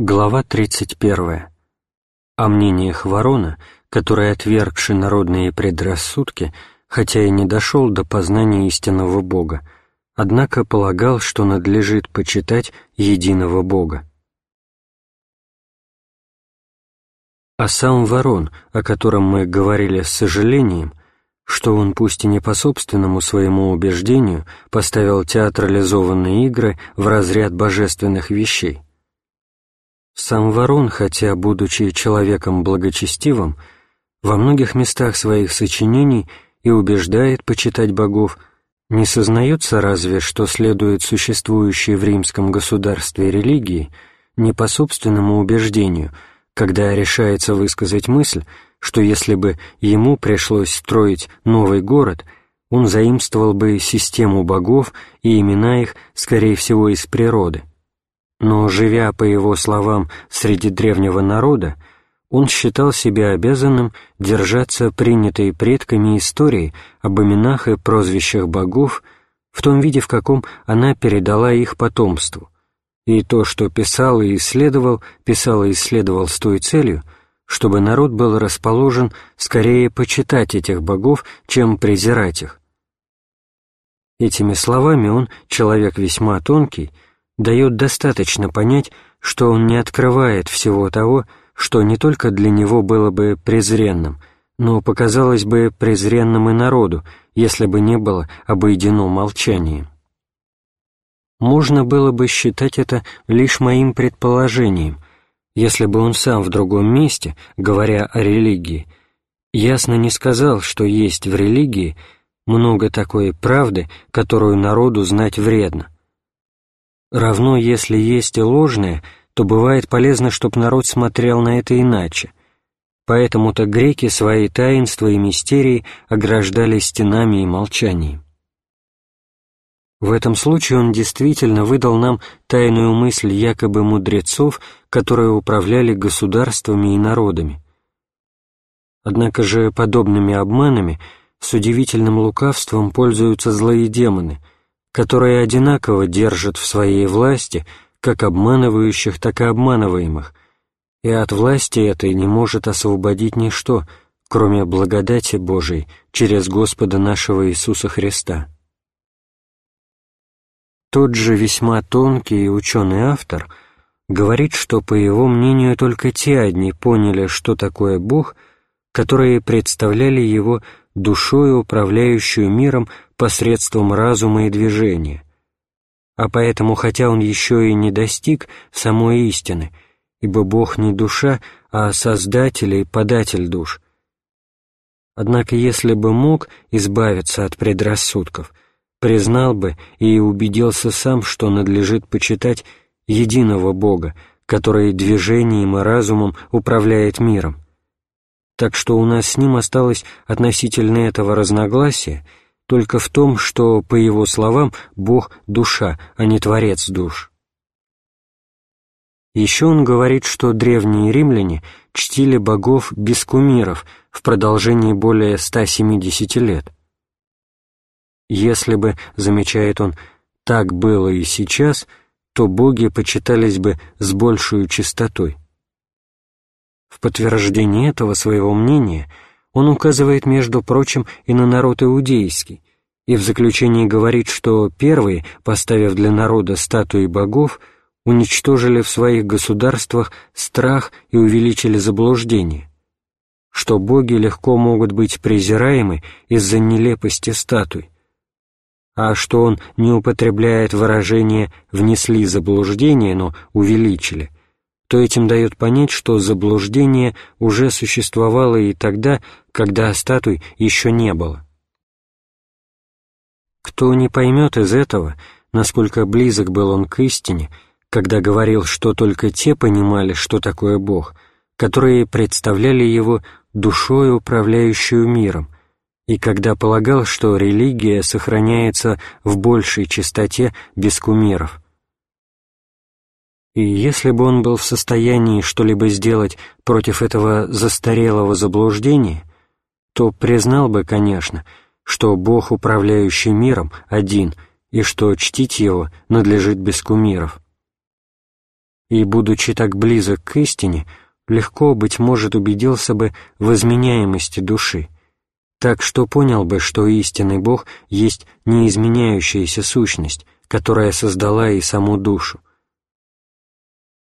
Глава 31. О мнениях Ворона, который, отвергший народные предрассудки, хотя и не дошел до познания истинного Бога, однако полагал, что надлежит почитать единого Бога. А сам Ворон, о котором мы говорили с сожалением, что он, пусть и не по собственному своему убеждению, поставил театрализованные игры в разряд божественных вещей, сам Ворон, хотя, будучи человеком благочестивым, во многих местах своих сочинений и убеждает почитать богов, не сознается разве, что следует существующей в римском государстве религии не по собственному убеждению, когда решается высказать мысль, что если бы ему пришлось строить новый город, он заимствовал бы систему богов и имена их, скорее всего, из природы но, живя, по его словам, среди древнего народа, он считал себя обязанным держаться принятой предками истории об именах и прозвищах богов в том виде, в каком она передала их потомству, и то, что писал и исследовал, писал и исследовал с той целью, чтобы народ был расположен скорее почитать этих богов, чем презирать их. Этими словами он, человек весьма тонкий, дает достаточно понять, что он не открывает всего того, что не только для него было бы презренным, но показалось бы презренным и народу, если бы не было обойдено молчанием. Можно было бы считать это лишь моим предположением, если бы он сам в другом месте, говоря о религии, ясно не сказал, что есть в религии много такой правды, которую народу знать вредно, Равно, если есть и ложное, то бывает полезно, чтобы народ смотрел на это иначе. Поэтому-то греки свои таинства и мистерии ограждали стенами и молчанием. В этом случае он действительно выдал нам тайную мысль якобы мудрецов, которые управляли государствами и народами. Однако же подобными обманами с удивительным лукавством пользуются злые демоны — которые одинаково держат в своей власти как обманывающих, так и обманываемых, и от власти этой не может освободить ничто, кроме благодати Божией через Господа нашего Иисуса Христа. Тот же весьма тонкий и ученый автор говорит, что, по его мнению, только те одни поняли, что такое Бог, которые представляли его душою, управляющую миром посредством разума и движения. А поэтому, хотя он еще и не достиг самой истины, ибо Бог не душа, а Создатель и Податель душ, однако если бы мог избавиться от предрассудков, признал бы и убедился сам, что надлежит почитать единого Бога, который движением и разумом управляет миром. Так что у нас с ним осталось относительно этого разногласия — только в том, что, по его словам, Бог — душа, а не Творец душ. Еще он говорит, что древние римляне чтили богов без кумиров в продолжении более 170 лет. Если бы, замечает он, так было и сейчас, то боги почитались бы с большей чистотой. В подтверждение этого своего мнения – он указывает, между прочим, и на народ иудейский, и в заключении говорит, что первые, поставив для народа статуи богов, уничтожили в своих государствах страх и увеличили заблуждение, что боги легко могут быть презираемы из-за нелепости статуй, а что он не употребляет выражение «внесли заблуждение», но «увеличили», то этим дает понять, что заблуждение уже существовало и тогда, когда статуй еще не было. Кто не поймет из этого, насколько близок был он к истине, когда говорил, что только те понимали, что такое Бог, которые представляли его душой, управляющую миром, и когда полагал, что религия сохраняется в большей чистоте без кумиров – и если бы он был в состоянии что-либо сделать против этого застарелого заблуждения, то признал бы, конечно, что Бог, управляющий миром, один, и что чтить Его надлежит без кумиров. и, будучи так близок к истине, легко, быть может, убедился бы в изменяемости души, так что понял бы, что истинный Бог есть неизменяющаяся сущность, которая создала и саму душу.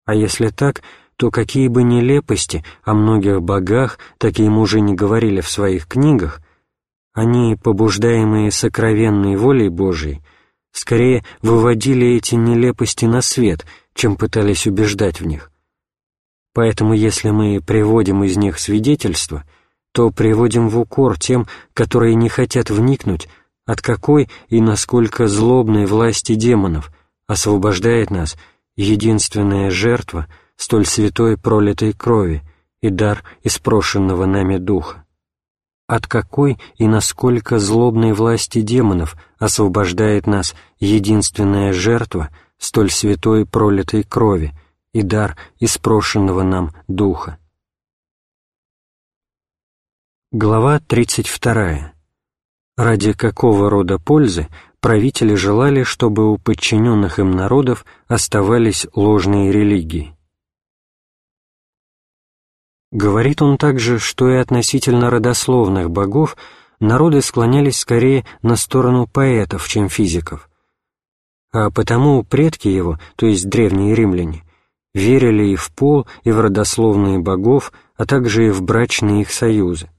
А если так, то какие бы нелепости о многих богах такие мужи не говорили в своих книгах, они, побуждаемые сокровенной волей Божией, скорее выводили эти нелепости на свет, чем пытались убеждать в них. Поэтому если мы приводим из них свидетельства, то приводим в укор тем, которые не хотят вникнуть, от какой и насколько злобной власти демонов освобождает нас единственная жертва столь святой пролитой крови и дар испрошенного нами духа от какой и насколько злобной власти демонов освобождает нас единственная жертва столь святой пролитой крови и дар испрошенного нам Духа. Глава 32. Ради какого рода пользы правители желали, чтобы у подчиненных им народов оставались ложные религии? Говорит он также, что и относительно родословных богов народы склонялись скорее на сторону поэтов, чем физиков. А потому предки его, то есть древние римляне, верили и в пол, и в родословные богов, а также и в брачные их союзы.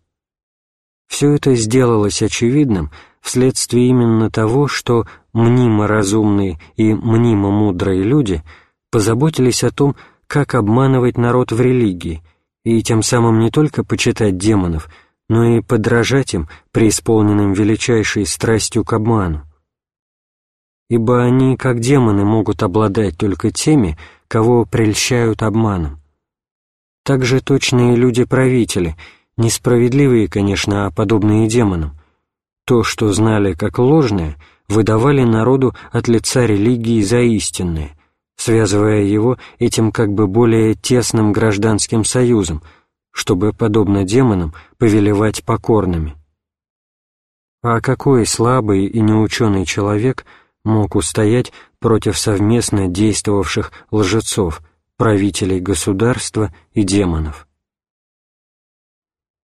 Все это сделалось очевидным вследствие именно того, что мнимо разумные и мнимо мудрые люди позаботились о том, как обманывать народ в религии – и тем самым не только почитать демонов, но и подражать им, преисполненным величайшей страстью к обману. Ибо они, как демоны, могут обладать только теми, кого прельщают обманом. Также точные люди-правители, несправедливые, конечно, а подобные демонам, то, что знали как ложное, выдавали народу от лица религии за истинное, связывая его этим как бы более тесным гражданским союзом, чтобы, подобно демонам, повелевать покорными. А какой слабый и неученый человек мог устоять против совместно действовавших лжецов, правителей государства и демонов?